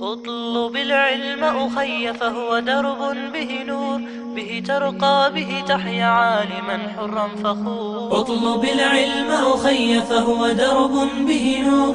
أطلب العلم أخي فهو درب به نور به ترقى به تحيا عالما حرا فخور. أطلب العلم أخي فهو درب به نور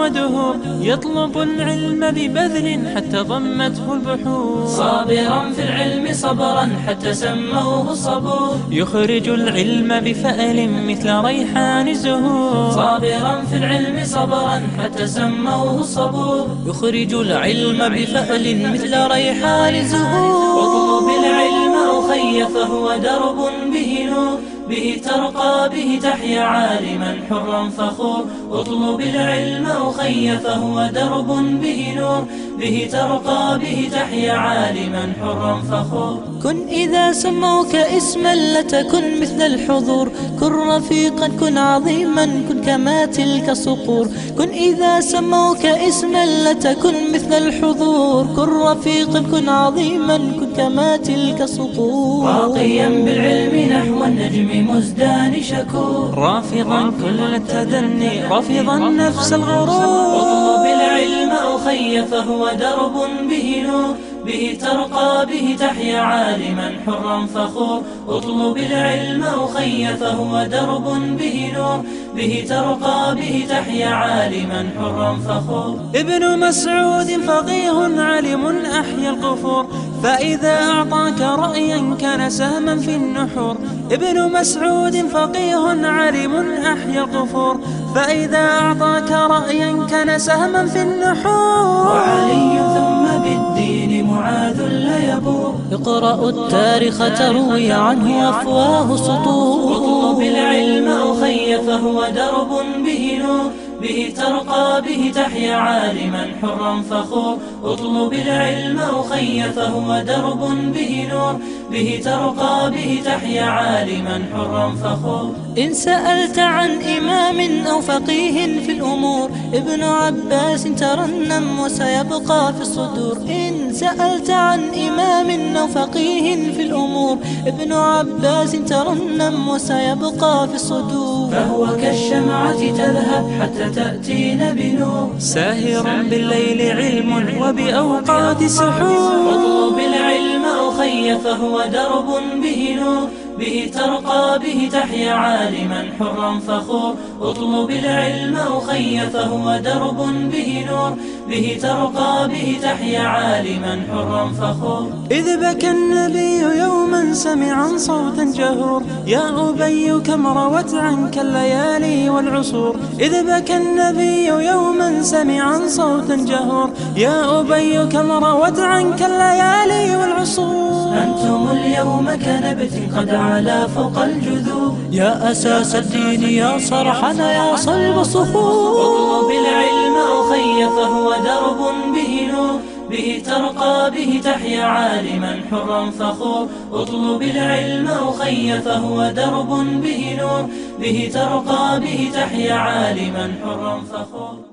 ودهور يطلب العلم ببذل حتى ضمته البحور. صابرا في العلم صبرا حتى سموه صبور. يخرج العلم بفأل مثل ريحان الزهور. صابرا في العلم صبرا حتى سموه صبور. يخرج العلم بفأل مثل ريحان الزهور. اطلب العلم أخي فهو درب به نور به ترقى به تحيا عالما حرا فخور. اطلب العلم أخي فهو درب به نور. به ترقى به تحيا عالما حرا فخور. كن إذا سموك اسما لتكن مثل الحضور. كن رفيقا كن عظيما كن كما تلك صقور. كن إذا سموك اسما لتكن مثل الحضور. كن رفيقا كن عظيما كن كما تلك صقور. راقيا بالعلم نحو النجم مزدان شكور. رافضا كل التدني. رافضا نفس الغرور. أطلب العلم أخي فهو درب به نور. به ترقى به تحيا عالما حرا فخور. اطلب العلم أخي فهو درب به نور. به ترقى به تحيا عالما حرا فخور. ابن مسعود فقيه علم أحيا القفور. فإذا أعطاك رأيا كان سهما في النحور. ابن مسعود فقيه علم أحيا القفور. فإذا أعطاك رأيا كان سهما في النحور. وعلي ثم بالدين اقرأوا التاريخ تروي عنه أفواه سطور اطلب العلم أخي فهو درب به نور به ترقى به تحيا عالما حرا فخور. اطلب العلم أخي فهو درب به نور. به ترقى به تحيا عالما حرا فخور. إن سألت عن إمام أو فقيه في الأمور ابن عباس ترنم وسيبقى في الصدور. إن سألت عن إمام أو فقيه في الأمور ابن عباس ترنم وسيبقى في الصدور. فهو كالشمعة تذهب حتى تأتينا بنور. ساهرا بالليل علم وبأوقات سحور. اطلب العلم أخي فهو درب به نور. به ترقى به تحيا عالما حرا فخور. اطلب العلم أخي فهو درب به نور. به ترقى به تحيا عالما حرا فخور. إذ بكى النبي يوما سمعا صوتا جهور. يا أبي كم روت عنك الليالي والعصور. إذ بكى النبي يوما سمعا صوتا جهور. يا أبي كم روت عنك الليالي والعصور. أنتم اليوم كنبت قد علا فوق الجذور. يا أساس الدين يا صرحنا يا صلب صخور اطلب العلم أخي فهو درب به نور. به ترقى به تحيا عالما حرا فخور. اطلب العلم أخي فهو درب به نور. به ترقى به تحيا عالما حرا فخور.